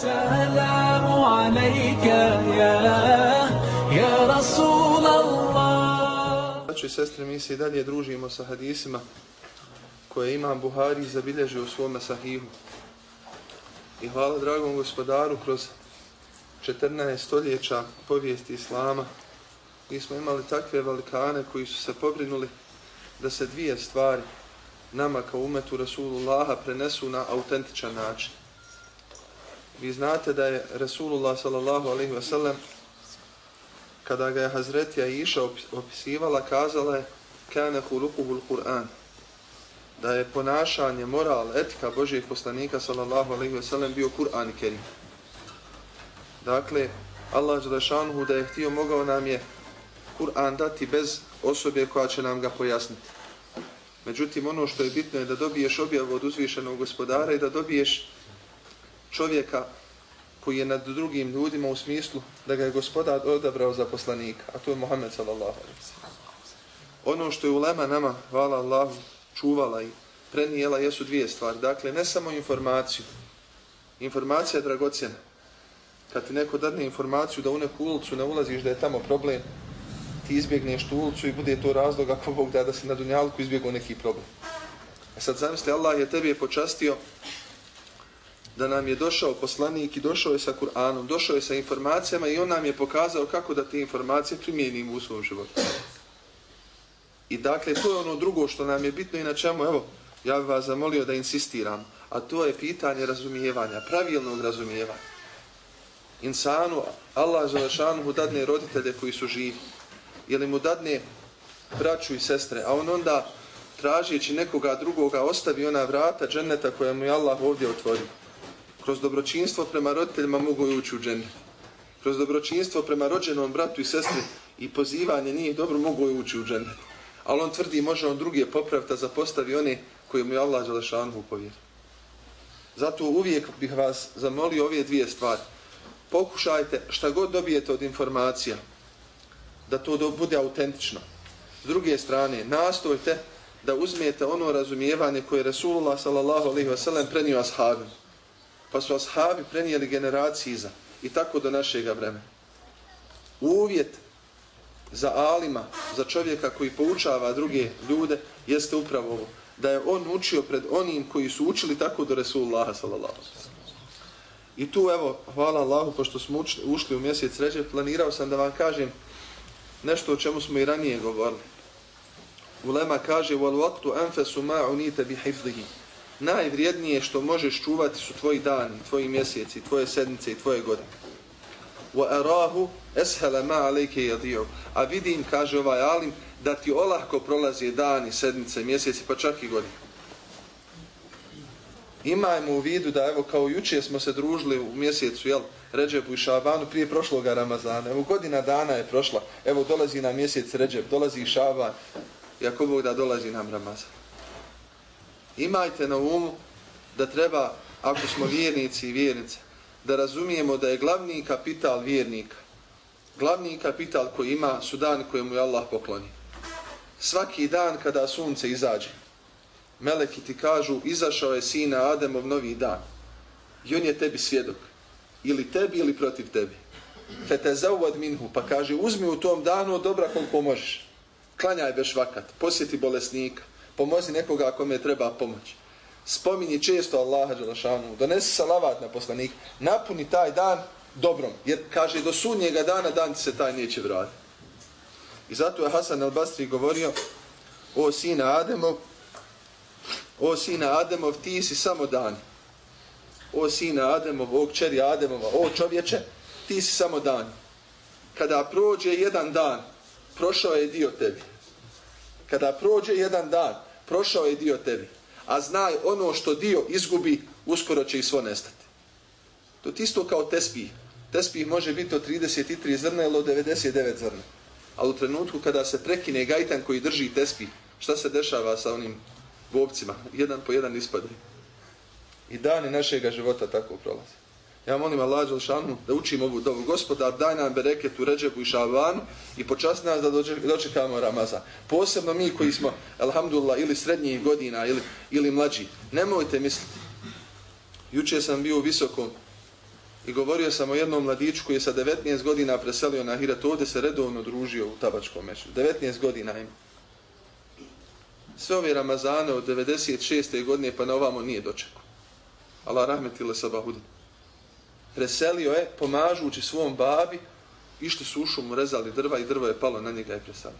السلام عليك يا يا رسول الله Braćo i sestre, mi se i dalje družimo sa hadisima koje imam Buhari zabilježio u svome sahihu. I hvala dragom gospodaru kroz 14 stoljeća povijesti Islama mi smo imali takve velikane koji su se pobrinuli da se dvije stvari nama kao umetu Rasulullaha prenesu na autentičan način. Vi znate da je Rasulullah sallallahu alaihi ve sellem kada ga je Hazretija Iša opisivala, kazala je kane hulukuhul Kur'an da je ponašanje, moral, etika Božijeg poslanika sallallahu alaihi ve sellem bio Kur'an i Kerim. Dakle, Allah Đelešanuhu da je htio mogao nam je Kur'an dati bez osobe koja će nam ga pojasniti. Međutim, ono što je bitno je da dobiješ objavu od uzvišenog gospodara i da dobiješ čovjeka koji je nad drugim ljudima u smislu da ga je gospodar odabrao za poslanika, a to je Muhammed sallallahu alaihi Ono što je ulema nama, hvala Allahu, čuvala i prenijela jesu dvije stvari. Dakle, ne samo informaciju. Informacija je dragocjena. Kad ti neko dadne informaciju da u neku ulicu ne ulaziš da je tamo problem, ti izbjegneš tu ulicu i bude to razlog ako Bog da da se na dunjalku izbjegu neki problem. E sad zamisli, Allah je tebi je počastio da nam je došao poslanik i došao je sa Kur'anom, došao je sa informacijama i on nam je pokazao kako da te informacije primijenimo u svom životu. I dakle, to je ono drugo što nam je bitno i na čemu, evo, ja bih vas zamolio da insistiram, a to je pitanje razumijevanja, pravilnog razumijevanja. Insanu, Allah Želešanu dadne roditelje koji su živi, ili mu dadne braću i sestre, a on onda tražići nekoga drugoga ostavi ona vrata dženeta koja mu je Allah ovdje otvorio. Kroz dobročinstvo prema roditeljima mogu ući u džennet. Kroz dobročinstvo prema rođenom bratu i sestri i pozivanje nije dobro mogu ući u džennet. Ali on tvrdi može on druge popravta zapostavi one koje mu je Allah Đalešanu upovjer. Zato uvijek bih vas zamolio ove dvije stvari. Pokušajte šta god dobijete od informacija, da to bude autentično. S druge strane, nastojte da uzmijete ono razumijevanje koje je Resulullah sallallahu alaihi wa sallam prenio ashabima. Pa su ashabi prenijeli generaciji iza i tako do našeg vremena. Uvjet za alima, za čovjeka koji poučava druge ljude, jeste upravo ovo. Da je on učio pred onim koji su učili tako do Resulullaha sallallahu. I tu evo, hvala Allahu, pošto smo ušli u mjesec ređe, planirao sam da vam kažem nešto o čemu smo i ranije govorili. Ulema kaže wal أَنْفَسُ مَا ma بِحِفْضِهِ bi. Najvrijednije što možeš čuvati su tvoji dani, tvoji mjeseci, tvoje sedmice i tvoje godine. Wa arahu ashala ma alayka yadi'u. A vidim kaže ovaj alim da ti olahko prolazi dani, sedmice, mjeseci pa čak i godine. Imajmo u vidu da evo kao juče smo se družili u mjesecu, jel, Ređebu i Šabanu prije prošlog Ramazana. Evo godina dana je prošla. Evo dolazi nam mjesec Ređeb, dolazi Šaban. I Bog da dolazi nam Ramazan. Imajte na umu da treba, ako smo vjernici i vjernice, da razumijemo da je glavni kapital vjernika. Glavni kapital koji ima su dan kojemu je Allah pokloni. Svaki dan kada sunce izađe, meleki ti kažu, izašao je sina Ademov novi dan. I on je tebi svjedok ili tebi ili protiv tebi. Fete zauvad minhu, pa kaže, uzmi u tom danu dobra koliko možeš. Klanjaj beš vakat, posjeti bolesnika, pomozi nekoga kome treba pomoć. Spominji često Allaha Đalašanu, donesi salavat na poslanik, napuni taj dan dobrom, jer kaže, do sunnjega dana dan se taj neće vratiti. I zato je Hasan al-Bastri govorio, o sina Ademov, o sina Ademov, ti si samo dan o sina Ademov, o kćeri Ademova, o čovječe, ti si samo dan. Kada prođe jedan dan, prošao je dio tebi. Kada prođe jedan dan, prošao je dio tebi. A znaj, ono što dio izgubi, uskoro će i svo nestati. To ti isto kao tespih. Tespih može biti od 33 zrna ili od 99 zrna. Ali u trenutku kada se prekine gajtan koji drži tespih, šta se dešava sa onim bobcima? Jedan po jedan ispadaju. I dani našega života tako prolaze. Ja molim Allah Đelšanu da učimo ovu dobu. Gospodar, daj nam bereket u Ređebu i Šabanu i počast nas da dočekamo Ramazan. Posebno mi koji smo, alhamdulillah, ili srednjih godina ili, ili mlađi. Nemojte misliti. Juče sam bio u visokom I govorio sam o jednom mladiću koji je sa 19 godina preselio na Hirat, ovdje se redovno družio u tabačkom meču. 19 godina ima. Sve ove Ramazane od 96. godine pa na ovamo nije dočekao. Allah rahmetile sabahudin. Preselio je, pomažući svom babi, išli su u šumu, rezali drva i drvo je palo na njega i preselio.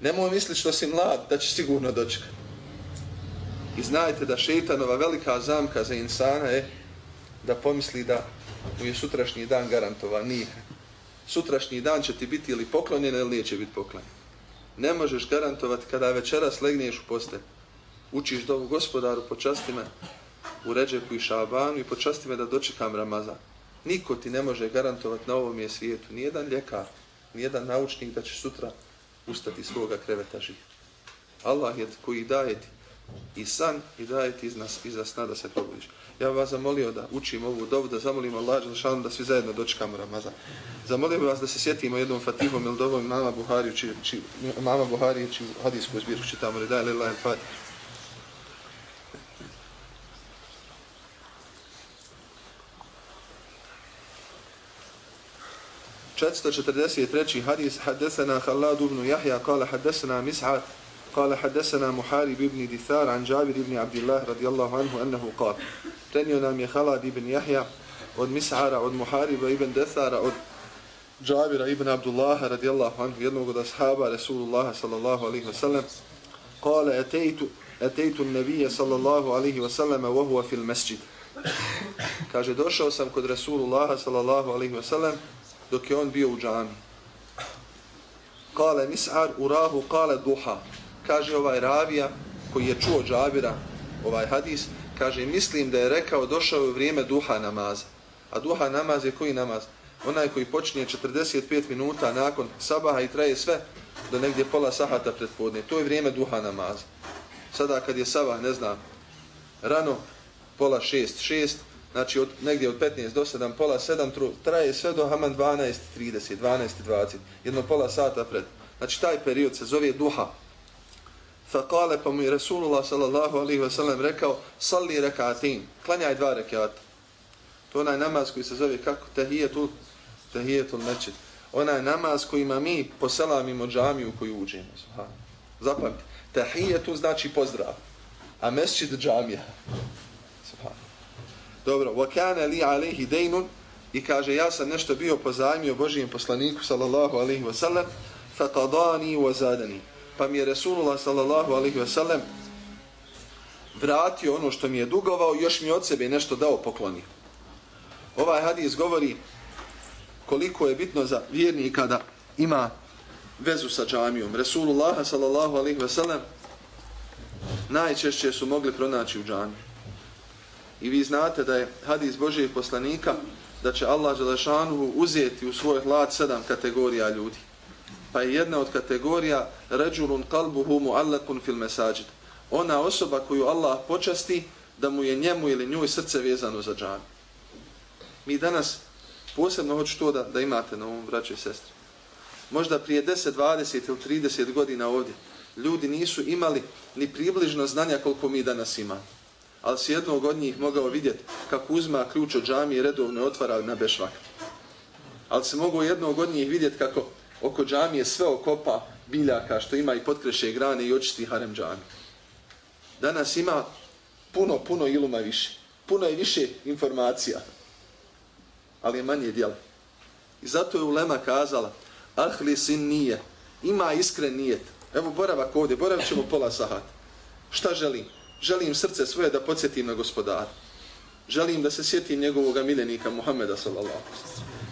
Nemoj misliti što si mlad, da će sigurno dočekati. I znajte da šeitanova velika zamka za insana je da pomisli da mu je sutrašnji dan garantovan. Nije. Sutrašnji dan će ti biti ili poklonjen ili neće biti poklonjen. Ne možeš garantovati kada večeras legneš u postelj. Učiš dovu gospodaru, počasti me u Ređepu i Šabanu i počasti me da dočekam Ramazan. Niko ti ne može garantovati na ovom je svijetu. Nijedan ljekar, nijedan naučnik da će sutra ustati svoga kreveta živ. Allah je koji daje ti i san i daje ti iz, nas, iza sna da se probudiš. Ja vas zamolio da učimo ovu dovu, da zamolimo Allah Želšanu da svi zajedno dočekamo Ramazan. Zamolio bih vas da se sjetimo jednom Fatihom ili dovom mama Buhari, či, či, mama Buhari, či hadijsku zbirku čitamo, redaj lila il Fatih. 443. hadis hadesana Khalad ibn Jahja kala hadesana Mis'at kala hadesana Muharib ibn Dithar an Jabir ibn Abdillah radijallahu anhu anahu kal tenio nam je Khalad ibn Jahja od Mis'ara, od Muhariba ibn Dithara od Jabira ibn Abdullaha radijallahu anhu jednog od ashaba Resulullah sallallahu alaihi wa sallam kala etejtu etejtu nebija sallallahu alaihi wa sallam wa huva fil masjid kaže došao sam kod Resulullah sallallahu alaihi wa sallam dok je on bio u džami. Kale Mis'ar urahu kale duha. Kaže ovaj ravija koji je čuo džabira ovaj hadis, kaže mislim da je rekao došao je vrijeme duha namaza. A duha namaz je koji namaz? Onaj koji počinje 45 minuta nakon sabaha i traje sve do negdje pola sahata predpodne. To je vrijeme duha namaza. Sada kad je sabah, ne znam, rano, pola šest, šest, znači od, negdje od 15 do 7, pola 7, traje sve do haman 12.30, 12.20, 12, jedno pola sata pred. Znači taj period se zove duha. Fakale pa mu je Rasulullah sallallahu alaihi wasallam rekao, salli rekatin, klanjaj dva rekata. To onaj namaz koji se zove kako? Tehijetul, tehijetul nečit. Onaj namaz kojima mi poselamimo džamiju koju uđemo. Zapamti, tahijetul znači pozdrav, a mesčit džamija. Dobro, وَكَانَ li alayhi daynun i kaže ja sam nešto bio pozajmio Božijem poslaniku sallallahu alaihi ve sellem fa wa zadani. Pa mi je Resulullah sallallahu alaihi ve sellem vratio ono što mi je dugovao, još mi od sebe nešto dao poklonio. Ovaj hadis govori koliko je bitno za vjernika da ima vezu sa džamijom. Resulullah sallallahu alaihi ve sellem najčešće su mogli pronaći u džamiji. I vi znate da je hadis Božijeg poslanika da će Allah Želešanuhu uzeti u svoj hlad sedam kategorija ljudi. Pa je jedna od kategorija ređulun kalbuhu muallakun fil mesađid. Ona osoba koju Allah počasti da mu je njemu ili njoj srce vezano za džan. Mi danas posebno hoću to da, da imate na ovom braću i sestri. Možda prije 10, 20 ili 30 godina ovdje ljudi nisu imali ni približno znanja koliko mi danas imamo ali si jednog od njih mogao vidjeti kako uzma ključ od džamije i redovno otvara na bešvak. Ali se mogu jednog od njih vidjeti kako oko džamije sve okopa biljaka što ima i potkreše grane i očisti harem džami. Danas ima puno, puno iluma više. Puno je više informacija, ali je manje djela. I zato je Ulema kazala, ahli sin nije, ima iskren nijet. Evo boravak ovdje, boravit ćemo pola sahata. Šta želim? Želim srce svoje da podsjetim na gospodara. Želim da se sjetim njegovog miljenika Muhammeda sallallahu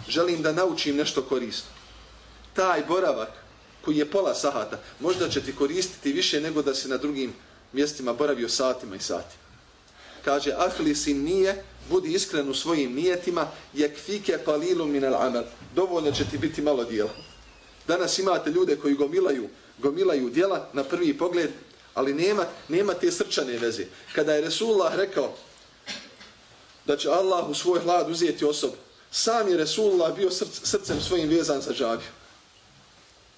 Želim da naučim nešto korisno. Taj boravak koji je pola sahata, možda će ti koristiti više nego da se na drugim mjestima boravio satima i satima. Kaže, ahlisi nije, budi iskren u svojim nijetima, jek fike palilu minel amel. Dovoljno će ti biti malo dijela. Danas imate ljude koji gomilaju, gomilaju dijela na prvi pogled, ali nema, nema te srčane veze. Kada je Resulullah rekao da će Allah u svoj hlad uzeti osobu, sam je Resulullah bio src, srcem svojim vezan za džaviju.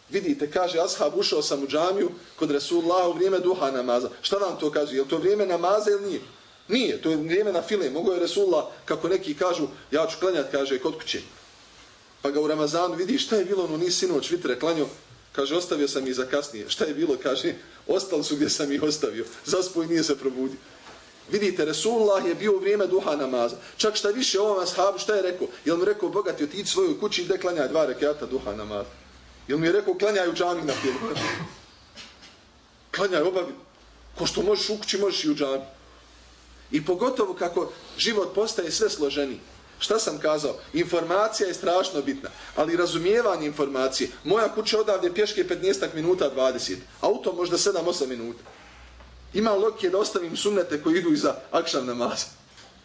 Vidite, kaže Ashab, ušao sam u džamiju kod Resulullah u vrijeme duha namaza. Šta vam to kaže? Je to vrijeme namaza ili nije? Nije, to je vrijeme na file. Mogu je Resulullah, kako neki kažu, ja ću klanjati, kaže, kod kuće. Pa ga u Ramazanu vidi šta je bilo, ono nisi noć vitre klanio. Kaže, ostavio sam ih za kasnije. Šta je bilo, kaže, ostali su gdje sam ih ostavio. Zaspo i nije se probudio. Vidite, Resulullah je bio u vrijeme duha namaza. Čak šta više ovom ashabu, šta je rekao? Jel mu rekao, bogati, otići svoju kući i gdje klanjaj dva rekiata duha namaza? Jel mi je rekao, klanjaj u džami na pjedu? Klanjaj, obavi. Ko što možeš u kući, možeš i u džami. I pogotovo kako život postaje sve složeniji. Šta sam kazao? Informacija je strašno bitna, ali razumijevanje informacije. Moja kuća odavde pješke 15 minuta 20, auto možda 7-8 minuta. Ima logike da ostavim sunnete koji idu iza akšan namaza.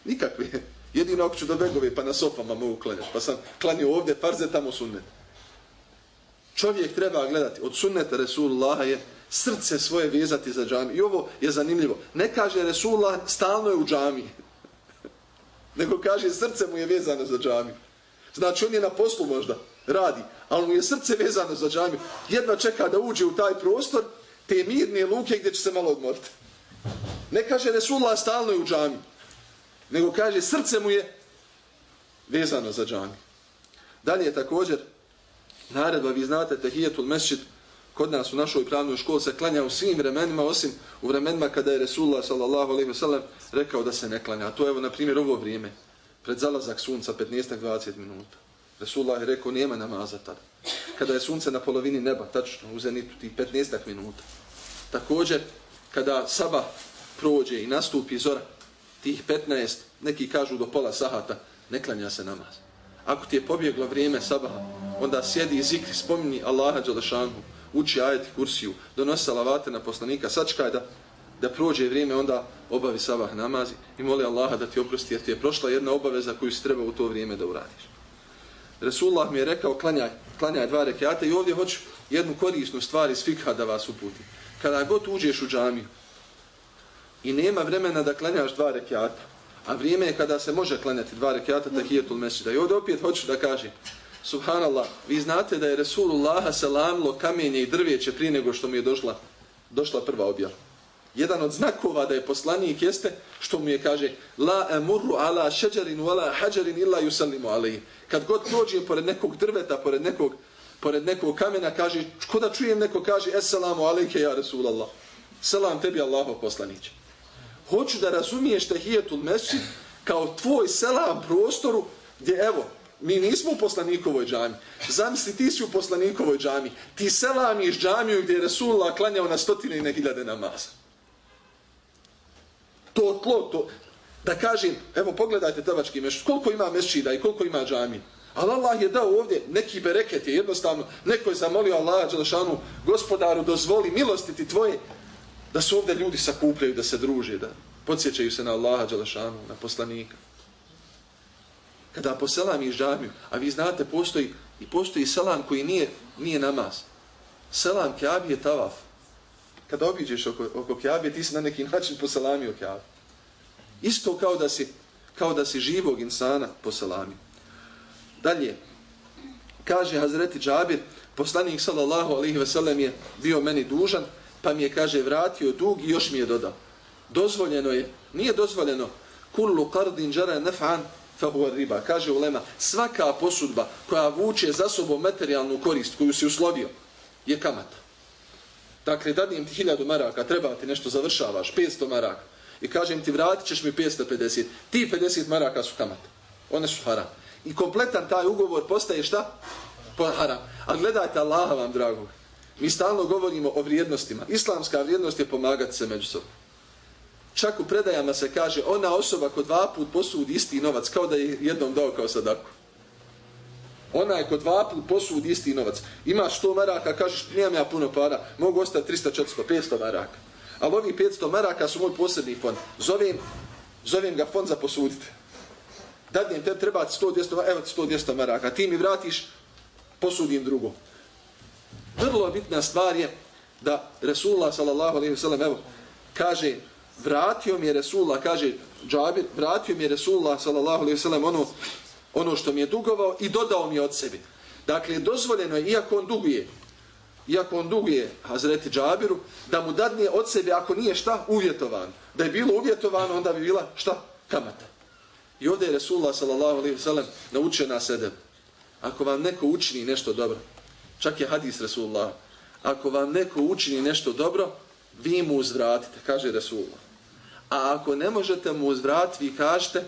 Nikakve. Jedino ako ću do begove pa na sofama mogu klanjati. Pa sam klanio ovdje farze tamo sunnet. Čovjek treba gledati od sunneta Resulullaha je srce svoje vezati za džami. I ovo je zanimljivo. Ne kaže Resulullah stalno je u džami. Nego kaže srce mu je vezano za džami. Znači on je na poslu možda, radi, ali mu je srce vezano za džami. Jedva čeka da uđe u taj prostor te mirne luke gdje će se malo odmoriti. Ne kaže Resulullah stalno je u džami. Nego kaže srce mu je vezano za džami. Dalje je također naredba, vi znate, tehijetul mesčit, kod nas u našoj pravnoj školi se klanja u svim vremenima, osim u vremenima kada je Resulullah sallallahu rekao da se ne klanja. A to je evo, na primjer, ovo vrijeme, pred zalazak sunca, 15-20 minuta. Resulullah je rekao, nema namaza tada. Kada je sunce na polovini neba, tačno, u zenitu, tih 15 minuta. Također, kada sabah prođe i nastupi zora, tih 15, neki kažu do pola sahata, ne klanja se namaz. Ako ti je pobjeglo vrijeme sabaha, onda sjedi i zikri, spominji Allaha Đalešanu, uči ajet kursiju, donosi salavate na poslanika, sačkaj da, da prođe vrijeme, onda obavi sabah namazi i moli Allaha da ti oprosti, jer ti je prošla jedna obaveza koju si treba u to vrijeme da uradiš. Resulullah mi je rekao, klanjaj, klanjaj dva rekiata i ovdje hoću jednu korisnu stvar iz fikha da vas uputim. Kada god uđeš u džamiju i nema vremena da klanjaš dva rekiata, a vrijeme je kada se može klanjati dva rekiata tahijetul mesida. I ovdje opet hoću da kažem, Subhanallah, vi znate da je Resulullah selamlo kamenje i drveće prije nego što mu je došla, došla prva objava. Jedan od znakova da je poslanik jeste što mu je kaže la emurru ala šeđarin wala hađarin illa yusallimu alaihi. Kad god prođe pored nekog drveta, pored nekog, pored nekog kamena, kaže, ko da čujem neko kaže Esselamu alaike ja Resulallah. Selam tebi Allaho poslaniće. Hoću da razumiješ tehijetul mesjid kao tvoj selam prostoru gdje evo, Mi nismo u poslanikovoj džami. Zamisli, ti si u poslanikovoj džami. Ti selamiš džamiju gdje je Resulullah klanjao na stotine i na hiljade namaza. To tlo, to... Da kažem, evo pogledajte tabački mešć, koliko ima mešćida i koliko ima džami. Ali Allah je dao ovdje neki bereket je jednostavno. Neko je zamolio Allah, Đelšanu, gospodaru, dozvoli milostiti tvoje da se ovdje ljudi sakupljaju, da se druže, da podsjećaju se na Allaha, Đelešanu, na poslanika kada poselamiš džamiju, a vi znate, postoji, i postoji selam koji nije, nije namaz. Selam kjabi je tavaf. Kada obiđeš oko, oko Kjabi, ti si na neki način poselamio kjabi. Isto kao da si, kao da si živog insana poselamio. Dalje, kaže Hazreti Džabir, poslanik sallallahu alaihi veselem je bio meni dužan, pa mi je, kaže, vratio dug i još mi je dodao. Dozvoljeno je, nije dozvoljeno, kullu kardin džara nef'an, fahuar riba. Kaže ulema, svaka posudba koja vuče za sobom materijalnu korist koju si uslovio je kamata. Dakle, dadim ti hiljadu maraka, treba ti nešto završavaš, 500 maraka. I kažem ti, vratit ćeš mi 550. Ti 50 maraka su kamata. One su haram. I kompletan taj ugovor postaje šta? Haram. A gledajte Allaha vam, dragog. Mi stalno govorimo o vrijednostima. Islamska vrijednost je pomagati se među sobom. Čak u predajama se kaže ona osoba ko dva put posudi isti novac kao da je jednom dao kao sadaku. Ona je ko dva put posudi isti novac. Imaš 100 maraka, kažeš nijem ja puno para, mogu ostati 300, 400, 500 maraka. Ali ovi 500 maraka su moj posebni fond. Zovem, zovem ga fond za posudite. Dadnijem te treba 100, 200, evo 100, 200 maraka. Ti mi vratiš, posudim drugo. Vrlo bitna stvar je da Resulullah sallallahu alejhi ve sellem evo kaže vratio mi je Resulullah, kaže Džabir, vratio mi je Resulullah sallallahu alaihi sallam ono, ono što mi je dugovao i dodao mi od sebi. Dakle, dozvoljeno je, iako on duguje, iako on duguje Hazreti Džabiru, da mu dadne od sebe ako nije šta uvjetovan. Da je bilo uvjetovano, onda bi bila šta? Kamata. I ovdje je Resulullah sallallahu alaihi sallam naučio nas edeb. Ako vam neko učini nešto dobro, čak je hadis Resulullah, ako vam neko učini nešto dobro, vi mu uzvratite, kaže Resulullah. A ako ne možete mu uzvratiti, vi kažete,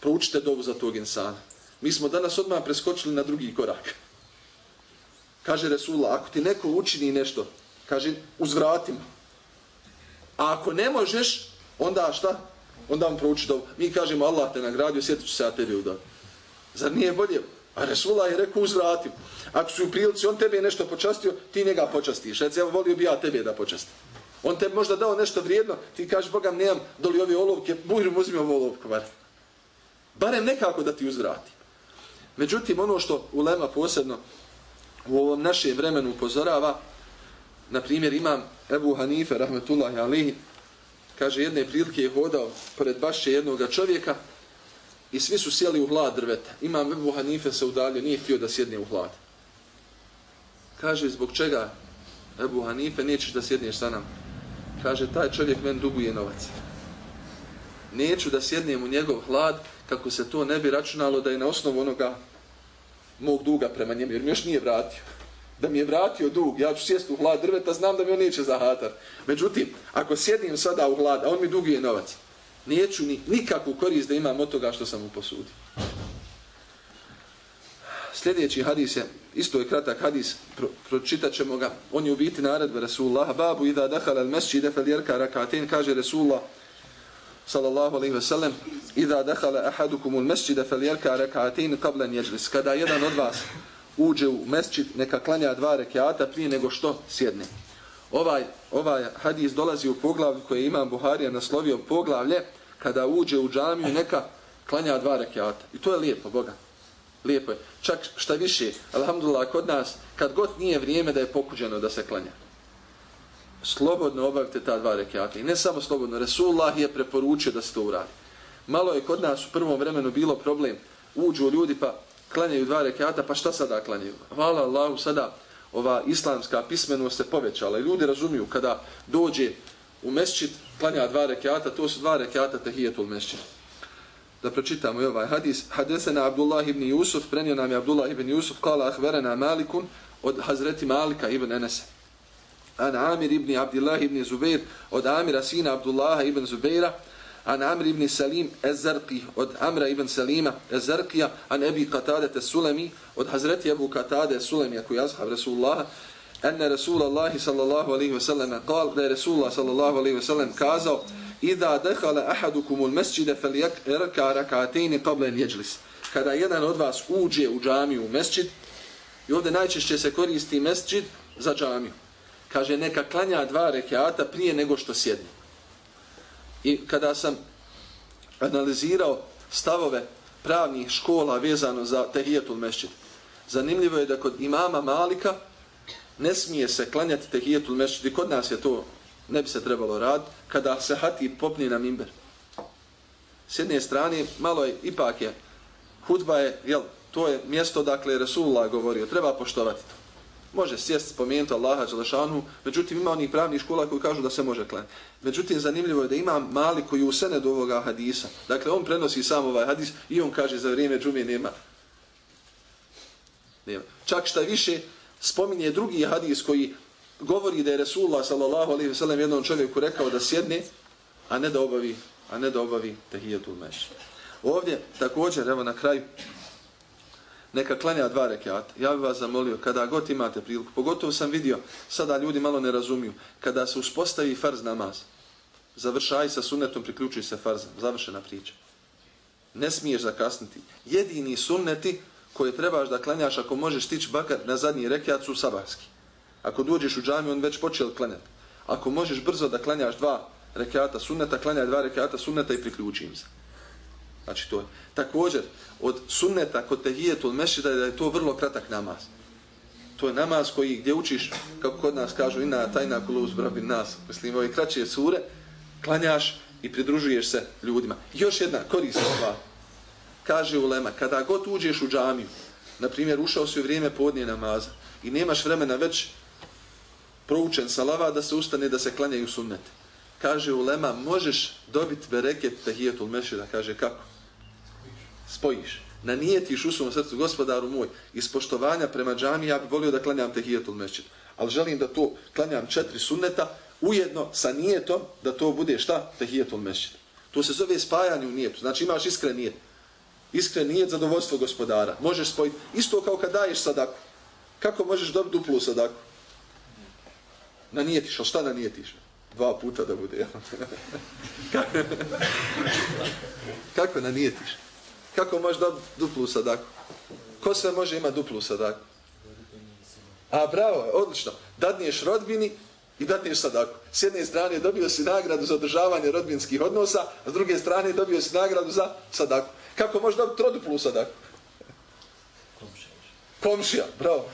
proučite dovu za tog insana. Mi smo danas odmah preskočili na drugi korak. Kaže Resula, ako ti neko učini nešto, kaže, uzvratim. A ako ne možeš, onda šta? Onda mu prouči dovu. Mi kažemo, Allah te nagradio, sjetit ću se ja tebi udav. Zar nije bolje? A Resula je rekao, uzvratim. Ako su u prilici, on tebe nešto počastio, ti njega počastiš. Reci, evo, volio bi ja tebe da počastim. On te možda dao nešto vrijedno, ti kažeš, Boga, nemam doli ove olovke, bujrum uzmi ovu olovku, bar. Barem nekako da ti uzvrati. Međutim, ono što ulema posebno u ovom našem vremenu upozorava, na primjer imam Ebu Hanife, rahmetullahi alihi, kaže, jedne prilike je hodao pored bašće jednog čovjeka i svi su sjeli u hlad drveta. Imam Ebu Hanife se udalio, nije htio da sjedne u hlad. Kaže, zbog čega Ebu Hanife nećeš da sjedneš sa nama. Kaže, taj čovjek men duguje novac. Neću da sjednem u njegov hlad kako se to ne bi računalo da je na osnovu onoga mog duga prema njemu, jer mi još nije vratio. Da mi je vratio dug, ja ću sjesti u hlad drveta, znam da mi on neće za hatar. Međutim, ako sjedim sada u hlad, a on mi duguje novac, neću ni nikakvu korist da imam od toga što sam mu posudio. Sljedeći hadis je, isto je kratak hadis, pro, pročitat ćemo ga. On je u biti naredbe Rasulullah. Babu ida dahala al mesčide fel jerka rakatin, kaže Rasulullah sallallahu alaihi ve sellem, ida dahala ahadukum al mesčide fel jerka rakatin qablan jeđlis. Kada jedan od vas uđe u mesčid, neka klanja dva rekiata prije nego što sjedne. Ovaj, ovaj hadis dolazi u poglavlju koje imam Buharija naslovio poglavlje, kada uđe u džamiju neka klanja dva rekiata. I to je lijepo, Boga lijepo je. Čak šta više, alhamdulillah, kod nas, kad god nije vrijeme da je pokuđeno da se klanja, slobodno obavite ta dva rekiata. I ne samo slobodno, Resulullah je preporučio da se to uradi. Malo je kod nas u prvom vremenu bilo problem. Uđu ljudi pa klanjaju dva rekiata, pa šta sada klanjaju? Hvala Allahu, sada ova islamska pismenost se povećala. I ljudi razumiju kada dođe u mesčit, klanja dva rekiata, to su dva rekiata tehijetul mesčita da pročitamo i ovaj hadis. Hadesena Abdullah ibn Jusuf, prenio nam je Abdullah ibn Jusuf, kala ahverena Malikun od Hazreti Malika ibn Enese. An Amir ibn Abdullah ibn Zubair od Amira sina Abdullaha ibn Zubaira. An Amr ibn Salim Ezerki od Amra ibn Salima Ezerkija. An Ebi Katade te Sulemi od Hazreti Ebu Katade Sulemi, ako je azhab Rasulullaha. Enne Rasulallahi sallallahu alaihi wa sallam kal, da je Rasulullah sallallahu alaihi wa sallam kazao Ida dehala ahadukumul mesčide fel jerka rakatejni qablen jeđlis. Kada jedan od vas uđe u džamiju u mesčid, i ovdje najčešće se koristi mesčid za džamiju. Kaže, neka klanja dva rekiata prije nego što sjedne. I kada sam analizirao stavove pravnih škola vezano za tehijetul mesčid, zanimljivo je da kod imama Malika ne smije se klanjati tehijetul mesčid. I kod nas je to ne bi se trebalo rad kada se hati popne na mimber. S jedne strane, malo je, ipak je, hudba je, jel, to je mjesto dakle Resulullah govorio, treba poštovati to. Može sjest spomenuti Allaha Đelešanu, međutim ima onih pravnih škola koji kažu da se može klanjati. Međutim, zanimljivo je da ima mali koji u senedu ovoga hadisa. Dakle, on prenosi sam ovaj hadis i on kaže za vrijeme džume nema. nema. Čak šta više, spominje drugi hadis koji govori da je Resulullah sallallahu alejhi ve sellem jednom čovjeku rekao da sjedne, a ne da obavi, a ne da obavi tahijetul meš. Ovdje također evo na kraju neka klanja dva rekata. Ja bih vas zamolio kada god imate priliku, pogotovo sam vidio, sada ljudi malo ne razumiju, kada se uspostavi farz namaz, završaj sa sunnetom, priključuj se farz, završena priča. Ne smiješ zakasniti. Jedini sunneti koje trebaš da klanjaš ako možeš stići bakar na zadnji rekiat su sabahski. Ako dođeš u džamiju, on već počeo klanjati. Ako možeš brzo da klanjaš dva rekata sunneta, klanjaj dva rekata sunneta i priključi im se. Znači to je. Također, od sunneta kod tehijetul mešida je da je to vrlo kratak namaz. To je namaz koji gdje učiš, kako kod nas kažu, ina tajna kuluz brabi nas, mislim, ove kraće sure, klanjaš i pridružuješ se ljudima. Još jedna korisna stvar. Kaže ulema, kada god uđeš u džamiju, na primjer, ušao si u vrijeme podnije namaza i nemaš vremena već proučen salava da se ustane da se klanjaju sunnete. Kaže ulema, možeš dobiti bereket tahijetul mešida. Kaže kako? Spojiš. Nanijetiš u svom srcu, gospodaru moj, iz poštovanja prema džami, ja bih volio da klanjam tahijetul mešida. Ali želim da to klanjam četiri sunneta, ujedno sa nijetom da to bude šta? Tahijetul mešida. To se zove spajanje u nijetu. Znači imaš iskren nijet. Iskren nijet zadovoljstvo gospodara. Možeš spojiti. Isto kao kad daješ sadaku. Kako možeš dobiti duplu sadaku? Nanijetiš, ali šta nanijetiš? Dva puta da bude. Kako nanijetiš? Kako možeš dobiti duplu sadaku? Ko sve može imati duplu sadaku? A bravo, odlično. Dadniješ rodbini i dadniješ sadaku. S jedne strane dobio si nagradu za održavanje rodbinskih odnosa, a s druge strane dobio si nagradu za sadaku. Kako možeš dobiti troduplu sadaku? Komšija. Komšija, bravo.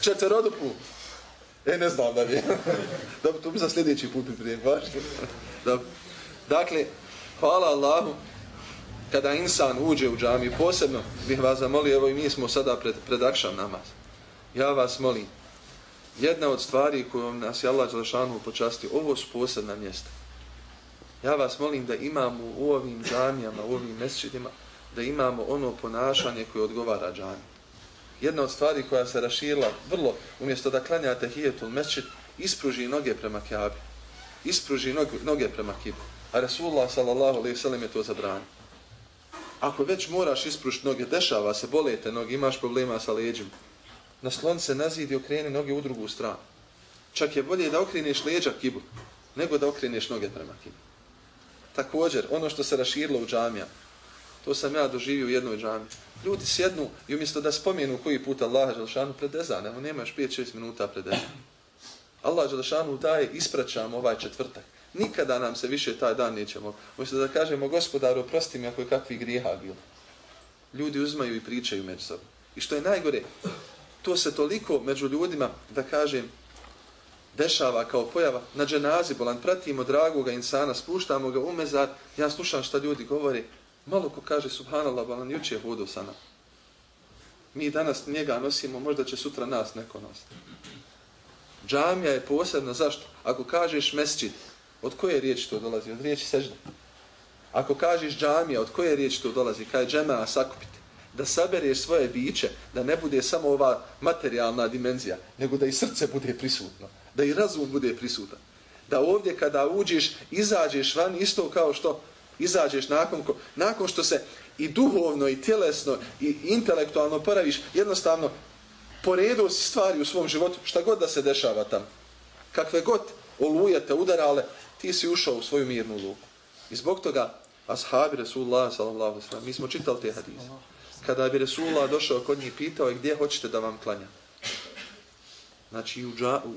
Četveroduplu. E, ne znam da li. Dobro, to bi za sljedeći put prije. Dobro. Dakle, hvala Allahu, kada insan uđe u džamiju, posebno bih vas zamolio, evo i mi smo sada pred, pred akšan namaz. Ja vas molim, jedna od stvari koju nas je Allah Đelešanu počasti, ovo su posebna mjesta. Ja vas molim da imamo u ovim džamijama, u ovim mesečidima, da imamo ono ponašanje koje odgovara džamiju jedna od stvari koja se raširila vrlo, umjesto da klanjate hijetul mesčit, ispruži noge prema kjabi. Ispruži noge, noge prema kibu. A Rasulullah sallallahu je to zabranio. Ako već moraš ispružiti noge, dešava se, bolete noge, imaš problema sa leđima, naslon se na zid i okreni noge u drugu stranu. Čak je bolje da okreneš leđa kibu, nego da okreneš noge prema kibu. Također, ono što se raširilo u džamija, to sam ja doživio u jednoj džami. ljudi sjednu i umjesto da spomenu koji put Allah Želšanu pred ezan, evo nemaš 5-6 minuta pred ezan. Allah Želšanu daje, ispraćam ovaj četvrtak. Nikada nam se više taj dan nećemo. Umjesto da kažemo, gospodaru, oprosti mi ako je kakvi grijeha bilo. Ljudi uzmaju i pričaju među sobom. I što je najgore, to se toliko među ljudima, da kažem, dešava kao pojava na dženazi bolan, pratimo dragoga insana, spuštamo ga u mezar, ja slušam šta ljudi govori, Malo ko kaže subhanallah, balan juče vodu sa nam. Mi danas njega nosimo, možda će sutra nas neko nositi. Džamija je posebna, zašto? Ako kažeš mesčit, od koje riječi to dolazi? Od riječi sežda. Ako kažeš džamija, od koje riječi to dolazi? Kaj džema sakupiti. Da sabereš svoje biće, da ne bude samo ova materijalna dimenzija, nego da i srce bude prisutno. Da i razum bude prisutan. Da ovdje kada uđeš, izađeš van isto kao što izađeš nakon, ko, nakon što se i duhovno i tjelesno i intelektualno poraviš, jednostavno poredio si stvari u svom životu, šta god da se dešava tam. Kakve god oluje te udarale, ti si ušao u svoju mirnu luku. I zbog toga, ashabi Resulullah, sallallahu sallam, mi smo čitali te hadise. Kada bi Resulullah došao kod njih pitao gdje hoćete da vam klanja. Znači, u, dža, u,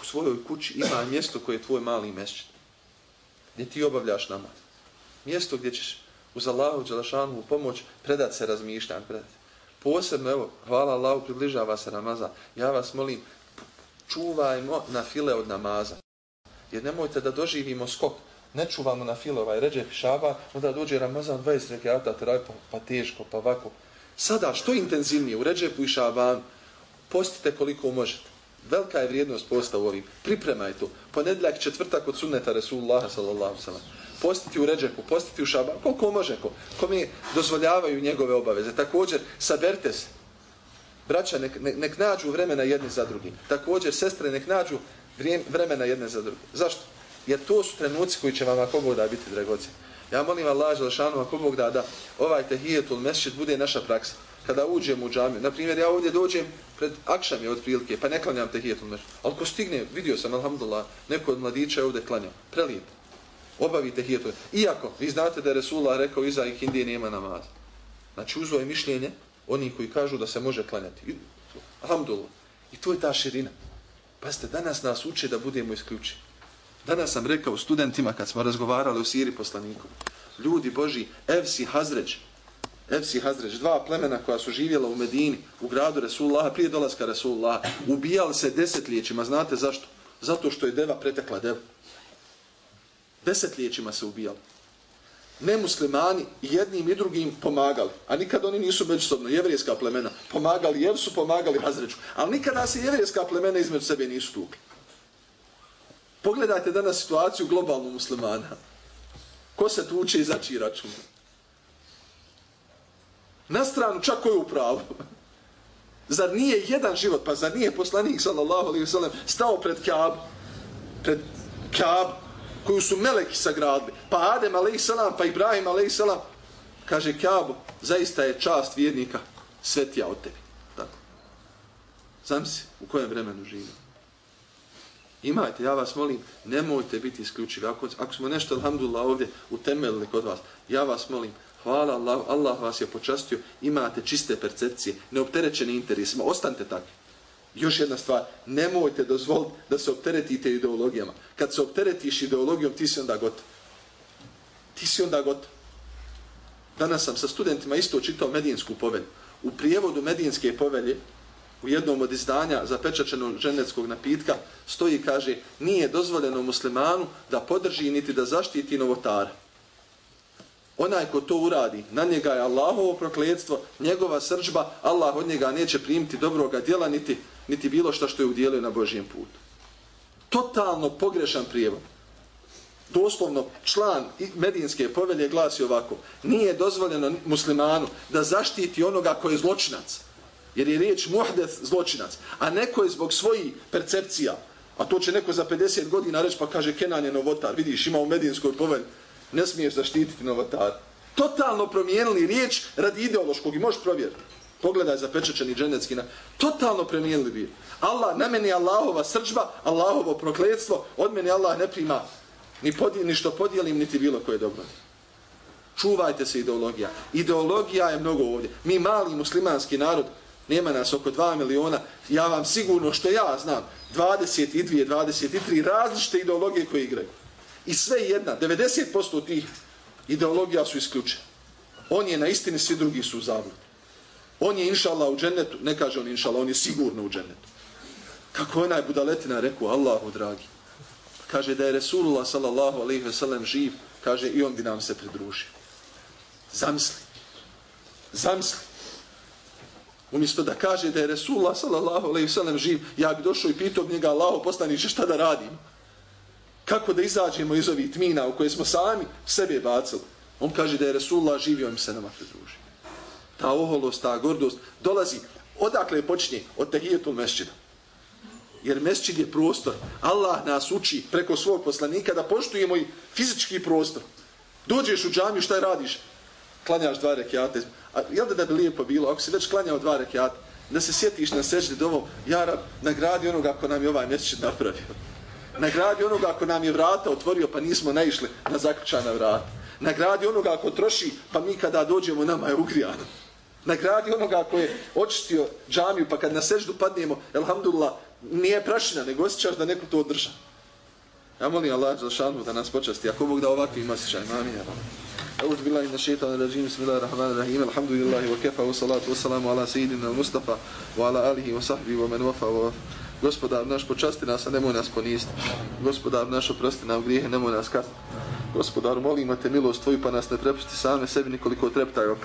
u svojoj kući ima mjesto koje je tvoj mali mešćin. Gdje ti obavljaš namaz mjesto gdje ćeš uz Allahu Đelešanu u pomoć predat se razmišljan. Predat. Posebno, evo, hvala Allahu, približava se namaza. Ja vas molim, čuvajmo na file od namaza. Jer nemojte da doživimo skok. Ne čuvamo na file ovaj ređe pišava, onda dođe Ramazan 20 rekiata, teraj pa, pa teško, pa ovako. Sada, što intenzivnije u ređepu i šaban, postite koliko možete. Velika je vrijednost posta u ovim. Pripremaj to. Ponedljak četvrtak od sunneta Resulullah sallallahu sallam postiti u ređepu, postiti u šaban, koliko može ko, ko mi dozvoljavaju njegove obaveze. Također, saberte se. Braća, nek, nek, nek nađu vremena jedni za drugi. Također, sestre, nek nađu vremena jedne za drugi. Zašto? Jer to su trenuci koji će vam ako Bog da biti dragoci. Ja molim Allah, Želešanu, ako Bog da, da ovaj tehijetul mesčit bude naša praksa. Kada uđem u džamiju, na primjer, ja ovdje dođem pred akšam je od prilike, pa ne klanjam tehijetul mesčit. Ali ko stigne, vidio sam, alhamdulillah, neko od mladića je ovdje klanjao. Prelijepo obavite hijetu. Iako, vi znate da je Resulullah rekao iza ih Indije nema namaz. Znači, uzvo je mišljenje oni koji kažu da se može klanjati. Alhamdulillah. I to je ta širina. Pazite, danas nas uče da budemo isključeni. Danas sam rekao studentima kad smo razgovarali u Siri poslaniku. Ljudi Boži, Evsi Hazreć, Evsi Hazreć, dva plemena koja su živjela u Medini, u gradu Resulullah, prije dolaska Resulullah, ubijali se desetljećima. Znate zašto? Zato što je deva pretekla devu desetljećima se ubijali. Nemuslimani jednim i drugim pomagali, a nikad oni nisu međusobno, jevrijska plemena, pomagali Jevsu, pomagali Hazreću, ali nikada se jevrijska plemena između sebe nisu tukli. Pogledajte danas situaciju globalnu muslimana. Ko se tuče i začiji račun? Na stranu čak ko je u pravu. Zar nije jedan život, pa zar nije poslanik sallallahu alaihi wasallam stao pred Kaab, pred Kaab, koju su meleki sagradili, pa Adem a.s. pa Ibrahim a.s. kaže Kaabu, zaista je čast vjernika svetija od tebi. Tako. Znam si u kojem vremenu živimo. Imajte, ja vas molim, nemojte biti isključivi. Ako, ako smo nešto, alhamdulillah, ovdje utemeljili kod vas, ja vas molim, hvala Allah, Allah vas je počastio, imate čiste percepcije, neopterećeni interesima, ostanite takvi. Još jedna stvar, nemojte dozvoliti da se opteretite ideologijama. Kad se opteretiš ideologijom, ti si onda gotov. Ti si onda gotov. Danas sam sa studentima isto čitao Medijinsku povelju. U prijevodu Medijinske povelje, u jednom od izdanja zapečačenog ženeckog napitka, stoji i kaže, nije dozvoljeno muslimanu da podrži niti da zaštiti novotara. Onaj ko to uradi, na njega je Allahovo prokledstvo, njegova srđba, Allah od njega neće primiti dobroga djela, niti, niti bilo što što je udjelio na Božijem putu. Totalno pogrešan prijevod. Doslovno član medijinske povelje glasi ovako. Nije dozvoljeno muslimanu da zaštiti onoga koji je zločinac. Jer je riječ muhdeth zločinac. A neko je zbog svojih percepcija. A to će neko za 50 godina reći pa kaže Kenan je novotar. Vidiš ima u medijinskoj povelji ne smiješ zaštititi novotar. Totalno promijenili riječ radi ideološkog i možeš provjeriti. Pogledaj zapečečeni dženecki na... Totalno promijenili bi. Allah, na meni Allahova srđba, Allahovo prokledstvo, od meni Allah ne prima ni, podijel, ni što podijelim, niti bilo koje dobro. Čuvajte se ideologija. Ideologija je mnogo ovdje. Mi mali muslimanski narod, nema nas oko 2 miliona, ja vam sigurno što ja znam, 22, 23 različite ideologije koje igraju. I sve jedna, 90% tih ideologija su isključene. On je na istini, svi drugi su u zavlju. On je inšala u džennetu, ne kaže on inšala, on je sigurno u džennetu. Kako onaj budaletina rekao, Allahu dragi. Kaže da je Resulullah sallallahu alaihi ve sellem živ, kaže i on bi nam se pridružio. Zamisli. Zamisli. Umjesto da kaže da je Resulullah sallallahu alaihi ve sellem živ, ja bi došao i pitao njega, Allahu poslaniče, šta da radim? kako da izađemo iz ovih tmina u koje smo sami sebe bacili. On kaže da je Resulullah živio im se nama pridruži. Ta oholost, ta gordost dolazi, odakle počinje? Od tehijetul mesčida. Jer mesčid je prostor. Allah nas uči preko svog poslanika da poštujemo i fizički prostor. Dođeš u džamiju, šta radiš? Klanjaš dva rekiate. A jel da da bi lijepo bilo, ako si već klanjao dva rekiate, da se sjetiš na sežde dovom, ja rab, nagradi onoga ko nam je ovaj mesčid napravio nagradi onoga ako nam je vrata otvorio pa nismo naišli na zaključana vrata. Nagradi onoga ako troši pa mi kada dođemo nama je ugrijano. Nagradi onoga ako je očistio džamiju pa kad na seždu padnemo, elhamdulillah, nije prašina, nego osjećaš da neko to održa. Ja molim Allah za šanu da nas počasti. Ako Bog da ovakvi ima osjećaj, mami, ja أعوذ بالله من الشيطان الرجيم بسم الله الرحمن الرحيم الحمد لله وكفى والصلاة والسلام على سيدنا المصطفى وعلى آله وصحبه ومن وفى ووفى Gospodar naš počasti nas, a nemoj nas poniziti. Gospodar naš oprosti nam grijehe, nemoj nas kazniti. Gospodar, molimo te milost tvoju, pa nas ne prepusti same sebi nikoliko treptaju.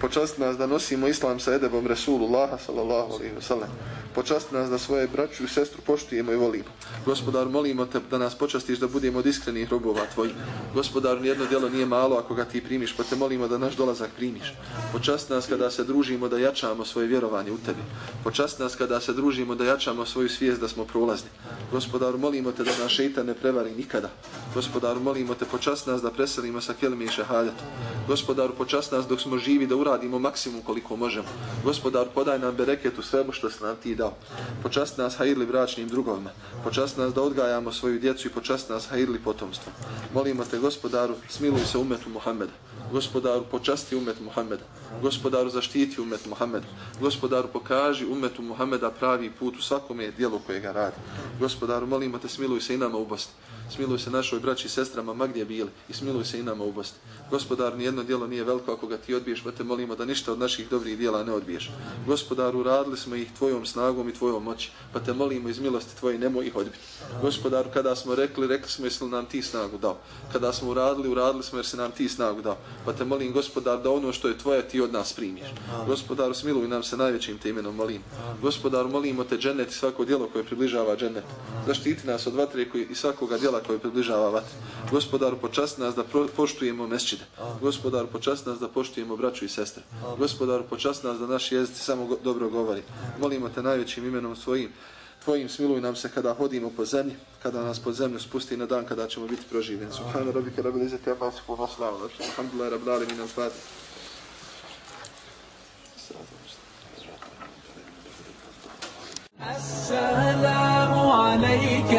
Počasti nas da nosimo islam sa edebom Resulullaha, sallallahu alaihi wa sallam počasti nas da svoje braću i sestru poštujemo i volimo. Gospodar, molimo te da nas počastiš da budemo od iskrenih robova tvojih. Gospodar, nijedno djelo nije malo ako ga ti primiš, pa te molimo da naš dolazak primiš. Počasti nas kada se družimo da jačamo svoje vjerovanje u tebi. Počasti nas kada se družimo da jačamo svoju svijest da smo prolazni. Gospodar, molimo te da nas šeitan ne prevari nikada. Gospodar, molimo te počast nas da preselimo sa kelime i šehadetom. Gospodaru, počast nas dok smo živi da uradimo maksimum koliko možemo. Gospodar, podaj nam bereket u svemu što si nam ti dao. Počast nas hajirli bračnim drugovima. Počast nas da odgajamo svoju djecu i počast nas hajirli potomstvo. Molimo te, gospodaru, smiluj se umetu Muhammeda. Gospodaru, počasti umet Muhammeda. Gospodaru, zaštiti umet Muhammeda. Gospodaru, pokaži umetu Muhammeda pravi put u svakome dijelu koje ga radi. Gospodaru, molimo te, smiluj se i nama u Bosni. Smiluj se našoj braći i sestrama ma gdje bili i smiluj se i nama u Bosni. Gospodar, nijedno djelo nije veliko ako ga ti odbiješ, pa te molimo da ništa od naših dobrih djela ne odbiješ. Gospodar, uradili smo ih tvojom snagom i tvojom moći, pa te molimo iz milosti tvoje, nemoj ih odbiti. Gospodar, kada smo rekli, rekli smo jesi nam ti snagu dao. Kada smo uradili, uradili smo jer si nam ti snagu dao. Pa te molim, gospodar, da ono što je tvoje ti od nas primiješ. Gospodar, smiluj nam se najvećim te imenom, molim. Gospodar, molimo te džennet i svako djelo koje približava džennet. Zaštiti nas od vatre i svakoga djela koje približava vatre. Gospodaru, počasti nas da pro, poštujemo mesčide. Gospodaru, počasti nas da poštujemo braću i sestre. Gospodaru, počasti nas da naši jezici samo go, dobro govori. Molimo te najvećim imenom svojim. Tvojim smiluj nam se kada hodimo po zemlji, kada nas po zemlju spusti na dan kada ćemo biti proživljeni. Subhanu rabbika rabbil izzati amma yasifun wa salamun alhamdulillahi rabbil alamin al-fatih. السلام عليك